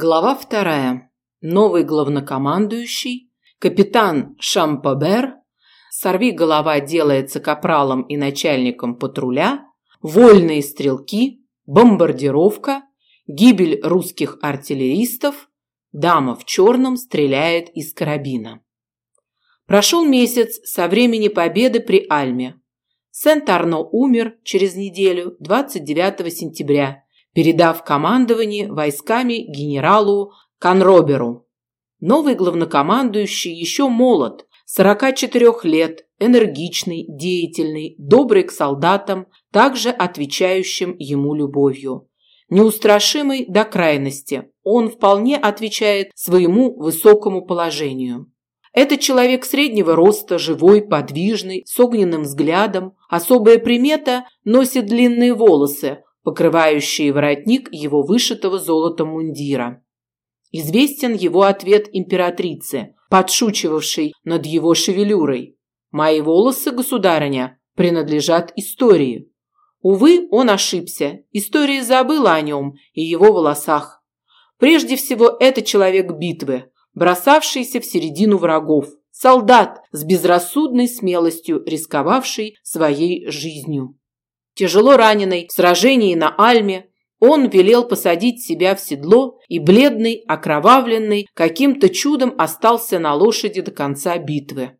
Глава вторая. Новый главнокомандующий, капитан Шампабер, сорви голова делается капралом и начальником патруля, вольные стрелки, бомбардировка, гибель русских артиллеристов, дама в черном стреляет из карабина. Прошел месяц со времени победы при Альме. Сент-Арно умер через неделю, 29 сентября, передав командование войсками генералу Конроберу. Новый главнокомандующий еще молод, 44 лет, энергичный, деятельный, добрый к солдатам, также отвечающим ему любовью. Неустрашимый до крайности, он вполне отвечает своему высокому положению. Это человек среднего роста, живой, подвижный, с огненным взглядом. Особая примета – носит длинные волосы, покрывающие воротник его вышитого золотом мундира. Известен его ответ императрице, подшучивавшей над его шевелюрой. «Мои волосы, государыня, принадлежат истории». Увы, он ошибся. История забыла о нем и его волосах. Прежде всего, это человек битвы, бросавшийся в середину врагов, солдат с безрассудной смелостью, рисковавший своей жизнью. Тяжело раненый в сражении на Альме, он велел посадить себя в седло и бледный, окровавленный, каким-то чудом остался на лошади до конца битвы.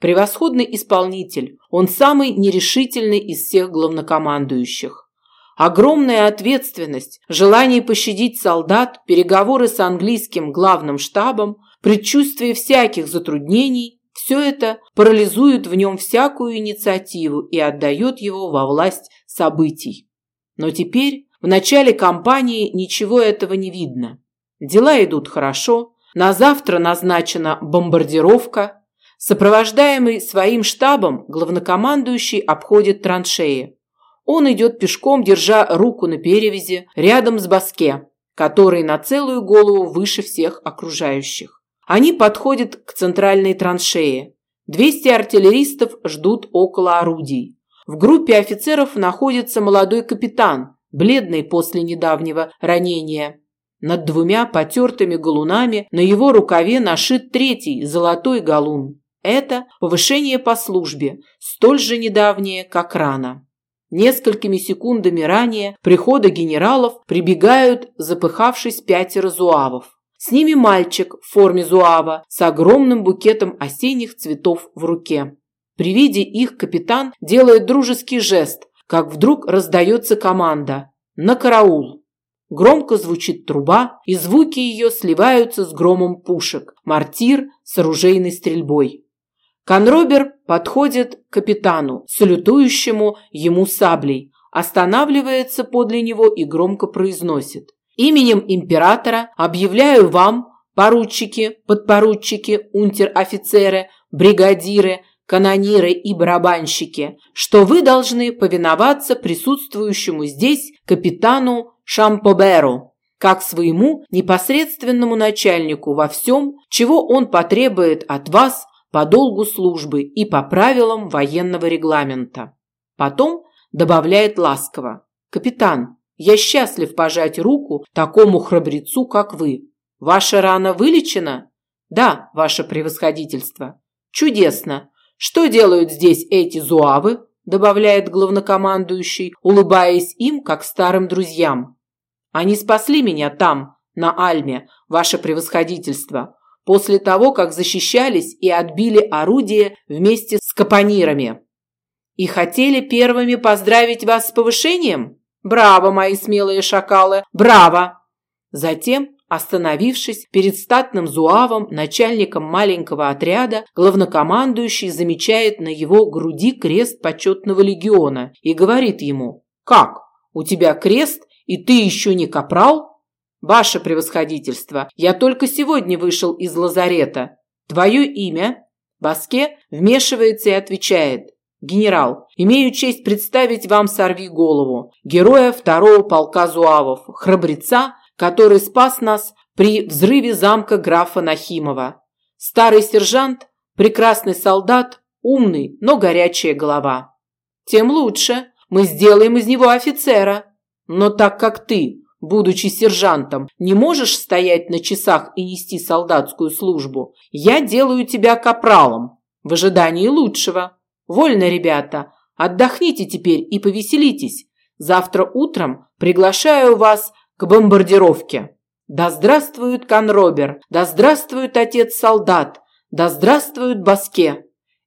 Превосходный исполнитель, он самый нерешительный из всех главнокомандующих. Огромная ответственность, желание пощадить солдат, переговоры с английским главным штабом, предчувствие всяких затруднений – все это парализует в нем всякую инициативу и отдает его во власть событий. Но теперь, в начале кампании, ничего этого не видно. Дела идут хорошо, на завтра назначена бомбардировка. Сопровождаемый своим штабом, главнокомандующий обходит траншеи. Он идет пешком, держа руку на перевязи, рядом с Баске, который на целую голову выше всех окружающих. Они подходят к центральной траншее. 200 артиллеристов ждут около орудий. В группе офицеров находится молодой капитан, бледный после недавнего ранения. Над двумя потертыми галунами на его рукаве нашит третий золотой галун. Это повышение по службе, столь же недавнее, как рано. Несколькими секундами ранее прихода генералов прибегают, запыхавшись пятеро зуавов. С ними мальчик в форме зуава с огромным букетом осенних цветов в руке. При виде их капитан делает дружеский жест, как вдруг раздается команда «На караул!». Громко звучит труба, и звуки ее сливаются с громом пушек, мортир с оружейной стрельбой. Конробер подходит к капитану, салютующему ему саблей, останавливается подле него и громко произносит. «Именем императора объявляю вам, поручики, подпоручики, унтер-офицеры, бригадиры, канониры и барабанщики, что вы должны повиноваться присутствующему здесь капитану Шампоберу, как своему непосредственному начальнику во всем, чего он потребует от вас по долгу службы и по правилам военного регламента. Потом добавляет ласково. «Капитан, я счастлив пожать руку такому храбрецу, как вы. Ваша рана вылечена?» «Да, ваше превосходительство». «Чудесно. Что делают здесь эти зуавы? добавляет главнокомандующий, улыбаясь им, как старым друзьям. Они спасли меня там, на Альме, ваше превосходительство, после того, как защищались и отбили орудие вместе с капонирами. И хотели первыми поздравить вас с повышением? Браво, мои смелые шакалы, браво! Затем Остановившись перед статным зуавом, начальником маленького отряда, главнокомандующий замечает на его груди крест почетного легиона и говорит ему «Как? У тебя крест, и ты еще не капрал?» «Ваше превосходительство, я только сегодня вышел из лазарета. Твое имя?» Баске вмешивается и отвечает «Генерал, имею честь представить вам сорви голову, героя второго полка зуавов, храбреца, который спас нас при взрыве замка графа Нахимова. Старый сержант, прекрасный солдат, умный, но горячая голова. Тем лучше, мы сделаем из него офицера. Но так как ты будучи сержантом, не можешь стоять на часах и нести солдатскую службу, я делаю тебя капралом в ожидании лучшего. Вольно, ребята, отдохните теперь и повеселитесь. Завтра утром приглашаю вас к бомбардировке. Да здравствует Конробер, да здравствует отец-солдат, да здравствует Баске.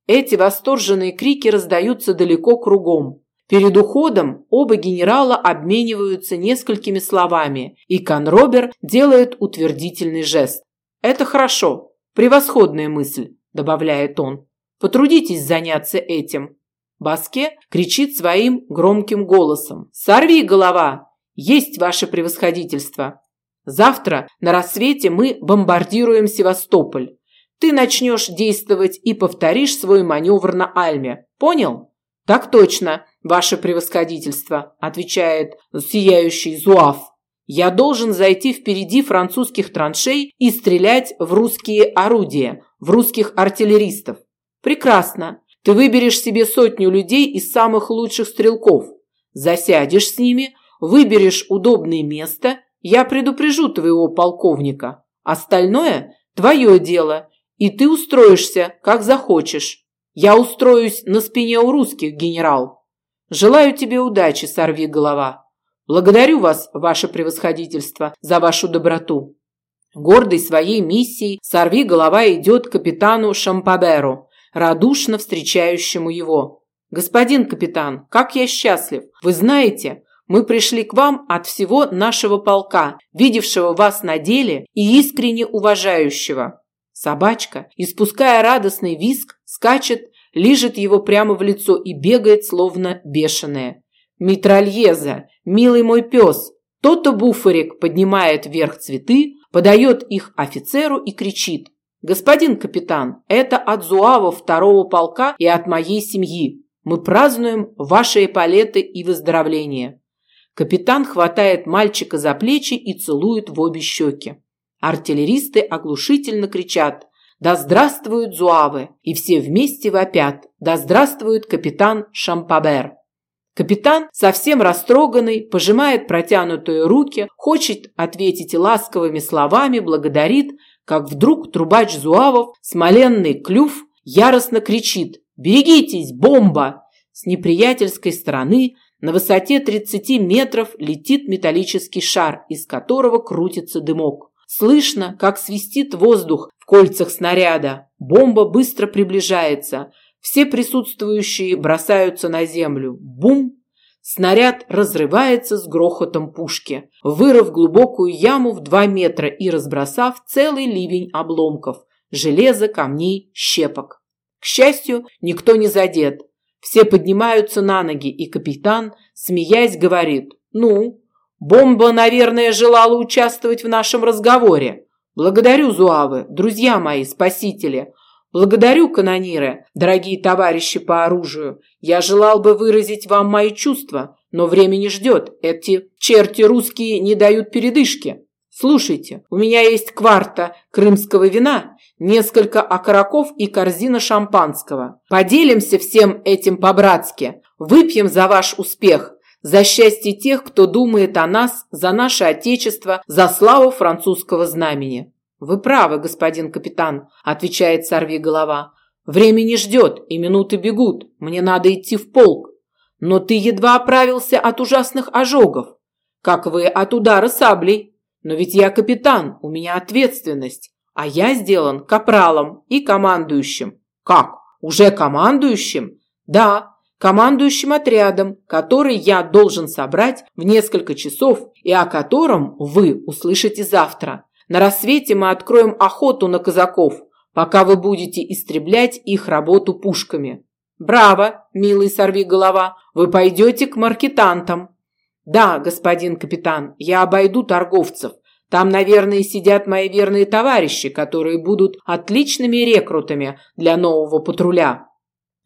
Эти восторженные крики раздаются далеко кругом. Перед уходом оба генерала обмениваются несколькими словами, и Конробер делает утвердительный жест. «Это хорошо, превосходная мысль», – добавляет он. «Потрудитесь заняться этим». Баске кричит своим громким голосом. «Сорви, голова! Есть ваше превосходительство! Завтра на рассвете мы бомбардируем Севастополь. Ты начнешь действовать и повторишь свой маневр на Альме. Понял?» «Так точно!» «Ваше превосходительство», – отвечает сияющий Зуав. «Я должен зайти впереди французских траншей и стрелять в русские орудия, в русских артиллеристов». «Прекрасно. Ты выберешь себе сотню людей из самых лучших стрелков. Засядешь с ними, выберешь удобное место, я предупрежу твоего полковника. Остальное – твое дело, и ты устроишься, как захочешь. Я устроюсь на спине у русских, генерал». Желаю тебе удачи, сорви голова. Благодарю вас, ваше превосходительство, за вашу доброту. Гордый своей миссией, сорви голова идет к капитану Шампаберу, радушно встречающему его. Господин капитан, как я счастлив! Вы знаете, мы пришли к вам от всего нашего полка, видевшего вас на деле и искренне уважающего. Собачка, испуская радостный визг, скачет лижет его прямо в лицо и бегает, словно бешеная. «Митральеза, милый мой пес!» То-то буфорик поднимает вверх цветы, подает их офицеру и кричит. «Господин капитан, это от Зуава второго полка и от моей семьи. Мы празднуем ваши эполеты и выздоровление». Капитан хватает мальчика за плечи и целует в обе щеки. Артиллеристы оглушительно кричат да здравствуют зуавы! И все вместе вопят. Да здравствует капитан Шампабер! Капитан, совсем растроганный, пожимает протянутые руки, хочет ответить ласковыми словами, благодарит, как вдруг трубач Зуавов, смоленный клюв, яростно кричит «Берегитесь, бомба!» С неприятельской стороны на высоте 30 метров летит металлический шар, из которого крутится дымок. Слышно, как свистит воздух в кольцах снаряда. Бомба быстро приближается. Все присутствующие бросаются на землю. Бум! Снаряд разрывается с грохотом пушки, вырыв глубокую яму в два метра и разбросав целый ливень обломков, железа, камней, щепок. К счастью, никто не задет. Все поднимаются на ноги, и капитан, смеясь, говорит, «Ну, Бомба, наверное, желала участвовать в нашем разговоре. Благодарю, Зуавы, друзья мои, спасители. Благодарю, канониры, дорогие товарищи по оружию. Я желал бы выразить вам мои чувства, но время не ждет. Эти черти русские не дают передышки. Слушайте, у меня есть кварта крымского вина, несколько окороков и корзина шампанского. Поделимся всем этим по-братски. Выпьем за ваш успех за счастье тех, кто думает о нас, за наше Отечество, за славу французского знамени. Вы правы, господин капитан, отвечает сорви голова. Время не ждет, и минуты бегут. Мне надо идти в полк. Но ты едва оправился от ужасных ожогов, как вы от удара саблей. Но ведь я капитан, у меня ответственность, а я сделан капралом и командующим. Как? Уже командующим? Да, командующим отрядом, который я должен собрать в несколько часов и о котором вы услышите завтра. На рассвете мы откроем охоту на казаков, пока вы будете истреблять их работу пушками. Браво, милый сорвиголова, вы пойдете к маркетантам. Да, господин капитан, я обойду торговцев. Там, наверное, сидят мои верные товарищи, которые будут отличными рекрутами для нового патруля.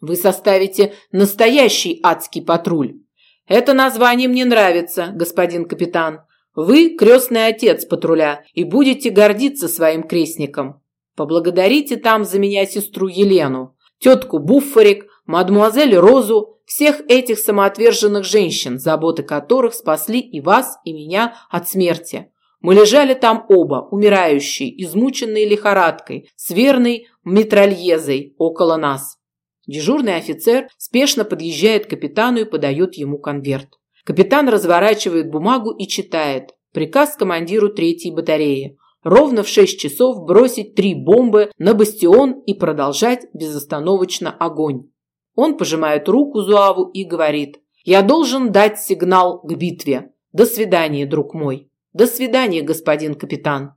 Вы составите настоящий адский патруль. Это название мне нравится, господин капитан. Вы крестный отец патруля и будете гордиться своим крестником. Поблагодарите там за меня сестру Елену, тетку Буффорик, мадмуазель Розу, всех этих самоотверженных женщин, заботы которых спасли и вас, и меня от смерти. Мы лежали там оба, умирающие, измученные лихорадкой, с верной метрольезой около нас. Дежурный офицер спешно подъезжает к капитану и подает ему конверт. Капитан разворачивает бумагу и читает. Приказ командиру третьей батареи. Ровно в 6 часов бросить три бомбы на бастион и продолжать безостановочно огонь. Он пожимает руку Зуаву и говорит, «Я должен дать сигнал к битве. До свидания, друг мой. До свидания, господин капитан».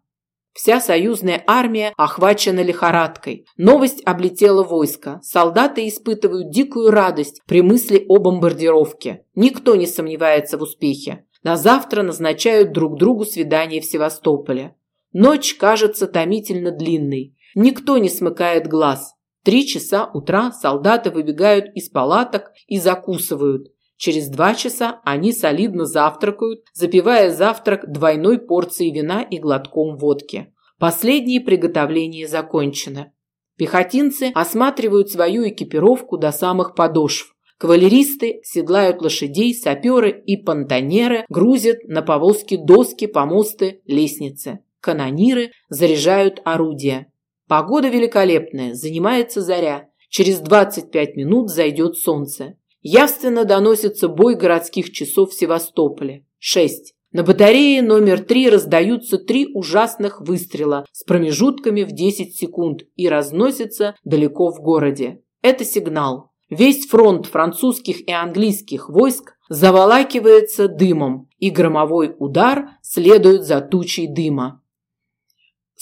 Вся союзная армия охвачена лихорадкой. Новость облетела войско. Солдаты испытывают дикую радость при мысли о бомбардировке. Никто не сомневается в успехе. На завтра назначают друг другу свидание в Севастополе. Ночь кажется томительно длинной. Никто не смыкает глаз. Три часа утра солдаты выбегают из палаток и закусывают. Через два часа они солидно завтракают, запивая завтрак двойной порцией вина и глотком водки. Последние приготовления закончены. Пехотинцы осматривают свою экипировку до самых подошв. Кавалеристы седлают лошадей, саперы и понтонеры грузят на повозки доски, помосты, лестницы. Канониры заряжают орудия. Погода великолепная, занимается заря. Через 25 минут зайдет солнце. Явственно доносится бой городских часов в Севастополе. 6. На батарее номер 3 раздаются три ужасных выстрела с промежутками в 10 секунд и разносятся далеко в городе. Это сигнал. Весь фронт французских и английских войск заволакивается дымом, и громовой удар следует за тучей дыма.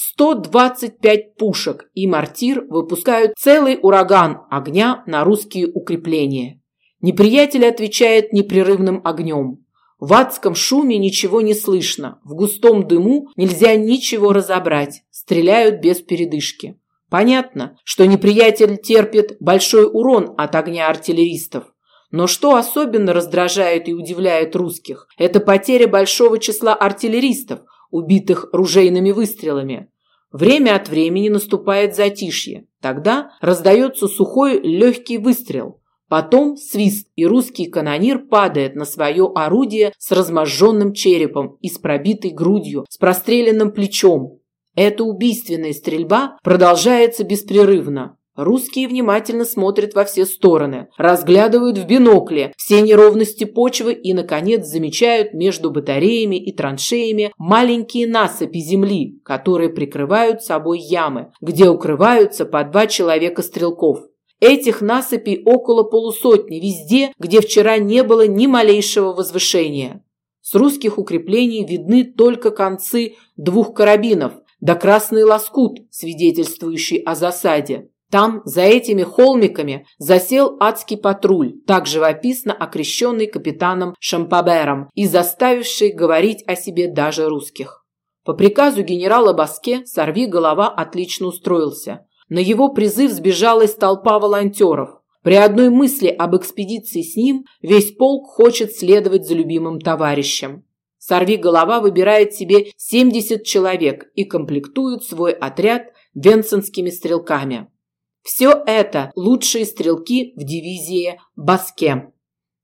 125 пушек и мортир выпускают целый ураган огня на русские укрепления. Неприятель отвечает непрерывным огнем. В адском шуме ничего не слышно, в густом дыму нельзя ничего разобрать, стреляют без передышки. Понятно, что неприятель терпит большой урон от огня артиллеристов. Но что особенно раздражает и удивляет русских, это потеря большого числа артиллеристов, убитых ружейными выстрелами. Время от времени наступает затишье. Тогда раздается сухой легкий выстрел. Потом свист, и русский канонир падает на свое орудие с разможженным черепом и с пробитой грудью, с простреленным плечом. Эта убийственная стрельба продолжается беспрерывно. Русские внимательно смотрят во все стороны, разглядывают в бинокле все неровности почвы и, наконец, замечают между батареями и траншеями маленькие насыпи земли, которые прикрывают собой ямы, где укрываются по два человека стрелков. Этих насыпей около полусотни везде, где вчера не было ни малейшего возвышения. С русских укреплений видны только концы двух карабинов, да красный лоскут, свидетельствующий о засаде. Там, за этими холмиками, засел адский патруль, так живописно окрещенный капитаном Шампабером и заставивший говорить о себе даже русских. По приказу генерала Баске сорви голова отлично устроился. На его призыв сбежалась толпа волонтеров. При одной мысли об экспедиции с ним весь полк хочет следовать за любимым товарищем. Сорви голова выбирает себе 70 человек и комплектует свой отряд венсенскими стрелками. Все это лучшие стрелки в дивизии Баске.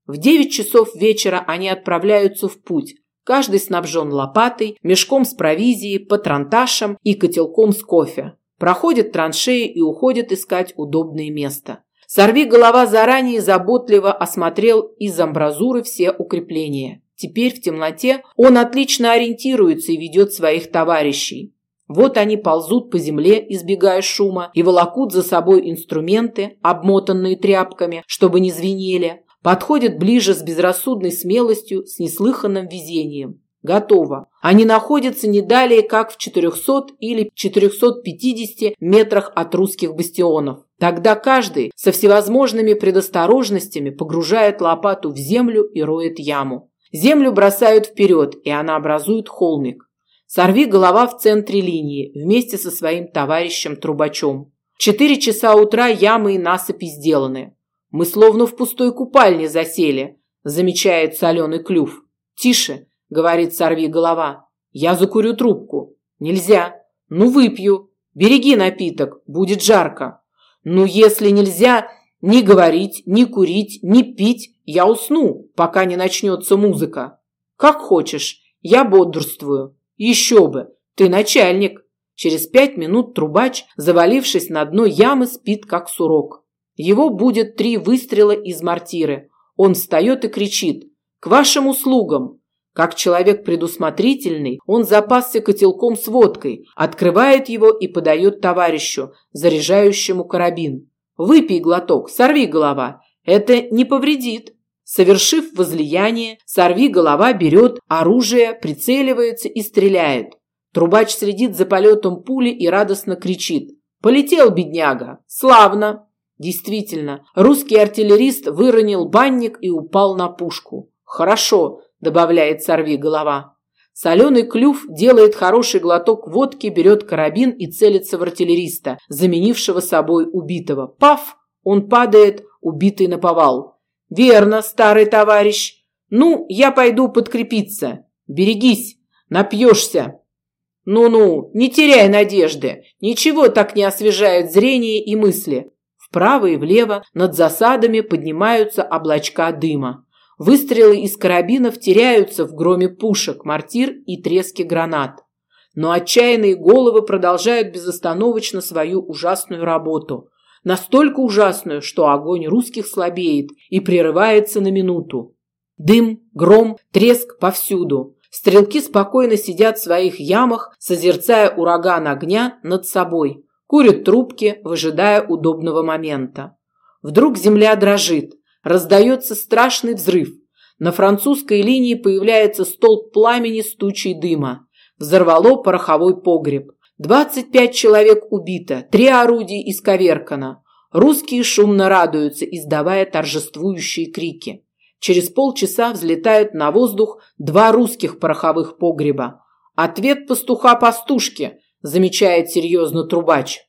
В 9 часов вечера они отправляются в путь. Каждый снабжен лопатой, мешком с провизией, патронташем и котелком с кофе. Проходят траншеи и уходят искать удобное место. Сорви голова заранее заботливо осмотрел из амбразуры все укрепления. Теперь в темноте он отлично ориентируется и ведет своих товарищей. Вот они ползут по земле, избегая шума, и волокут за собой инструменты, обмотанные тряпками, чтобы не звенели. Подходят ближе с безрассудной смелостью, с неслыханным везением. Готово. Они находятся не далее, как в 400 или 450 метрах от русских бастионов. Тогда каждый со всевозможными предосторожностями погружает лопату в землю и роет яму. Землю бросают вперед, и она образует холмик. Сорви голова в центре линии вместе со своим товарищем Трубачом. Четыре часа утра ямы и насыпи сделаны. Мы словно в пустой купальне засели, замечает соленый клюв. Тише, – говорит сорви голова. «Я закурю трубку». «Нельзя». «Ну, выпью. Береги напиток, будет жарко». «Ну, если нельзя, Ни говорить, ни курить, ни пить. Я усну, пока не начнется музыка. Как хочешь, я бодрствую. Еще бы, ты начальник. Через пять минут трубач, завалившись на дно ямы, спит как сурок. Его будет три выстрела из мортиры. Он встает и кричит «К вашим услугам!». Как человек предусмотрительный, он запасся котелком с водкой, открывает его и подает товарищу, заряжающему карабин. «Выпей глоток, сорви голова. Это не повредит». Совершив возлияние, сорви голова берет оружие, прицеливается и стреляет. Трубач следит за полетом пули и радостно кричит. «Полетел, бедняга! Славно!» Действительно, русский артиллерист выронил банник и упал на пушку. «Хорошо», – добавляет сорви голова. Соленый клюв делает хороший глоток водки, берет карабин и целится в артиллериста, заменившего собой убитого. Паф! Он падает, убитый на повал. «Верно, старый товарищ. Ну, я пойду подкрепиться. Берегись, напьешься». «Ну-ну, не теряй надежды. Ничего так не освежает зрение и мысли. Вправо и влево над засадами поднимаются облачка дыма. Выстрелы из карабинов теряются в громе пушек, мортир и треске гранат. Но отчаянные головы продолжают безостановочно свою ужасную работу. Настолько ужасную, что огонь русских слабеет и прерывается на минуту. Дым, гром, треск повсюду. Стрелки спокойно сидят в своих ямах, созерцая ураган огня над собой курят трубки, выжидая удобного момента. Вдруг земля дрожит, раздается страшный взрыв. На французской линии появляется столб пламени с тучей дыма. Взорвало пороховой погреб. 25 человек убито, три орудия исковеркано. Русские шумно радуются, издавая торжествующие крики. Через полчаса взлетают на воздух два русских пороховых погреба. Ответ пастуха пастушки, замечает серьезно трубач.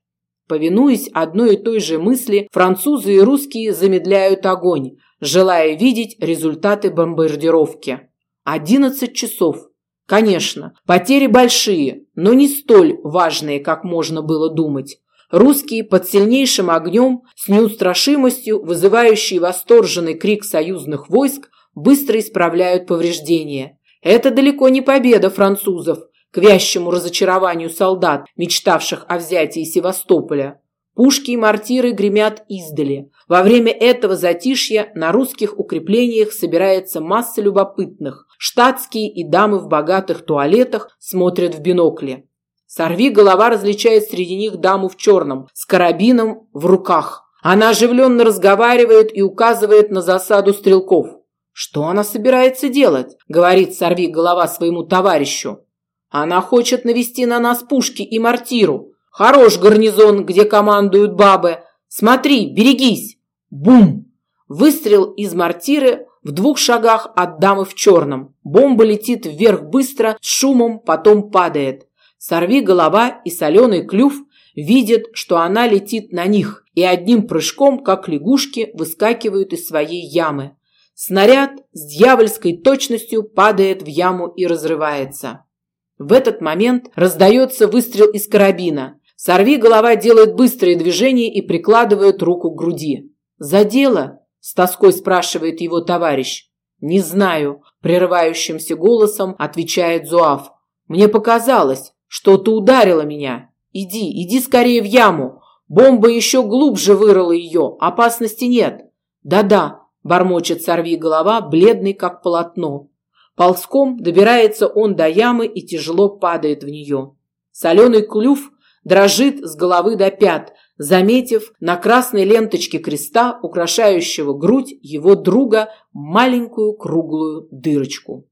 Повинуясь одной и той же мысли, французы и русские замедляют огонь, желая видеть результаты бомбардировки. Одиннадцать часов. Конечно, потери большие, но не столь важные, как можно было думать. Русские под сильнейшим огнем, с неустрашимостью, вызывающие восторженный крик союзных войск, быстро исправляют повреждения. Это далеко не победа французов, к вящему разочарованию солдат, мечтавших о взятии Севастополя. Пушки и мортиры гремят издали. Во время этого затишья на русских укреплениях собирается масса любопытных. Штатские и дамы в богатых туалетах смотрят в бинокли. Сорви голова различает среди них даму в черном, с карабином в руках. Она оживленно разговаривает и указывает на засаду стрелков. «Что она собирается делать?» – говорит сорви голова своему товарищу. Она хочет навести на нас пушки и мортиру. Хорош гарнизон, где командуют бабы. Смотри, берегись. Бум! Выстрел из мортиры в двух шагах от дамы в черном. Бомба летит вверх быстро, с шумом, потом падает. Сорви голова и соленый клюв видят, что она летит на них, и одним прыжком, как лягушки, выскакивают из своей ямы. Снаряд с дьявольской точностью падает в яму и разрывается. В этот момент раздается выстрел из карабина. Сорви голова делает быстрые движения и прикладывает руку к груди. «За дело?» – с тоской спрашивает его товарищ. «Не знаю», – прерывающимся голосом отвечает Зуав. «Мне показалось, что ты ударила меня. Иди, иди скорее в яму. Бомба еще глубже вырыла ее, опасности нет». «Да-да», – бормочет сорви голова, бледный как полотно. Ползком добирается он до ямы и тяжело падает в нее. Соленый клюв дрожит с головы до пят, заметив на красной ленточке креста, украшающего грудь его друга, маленькую круглую дырочку.